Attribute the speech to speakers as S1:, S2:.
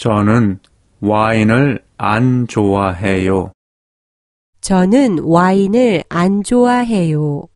S1: 저는 와인을 안 좋아해요.
S2: 저는 와인을 안 좋아해요.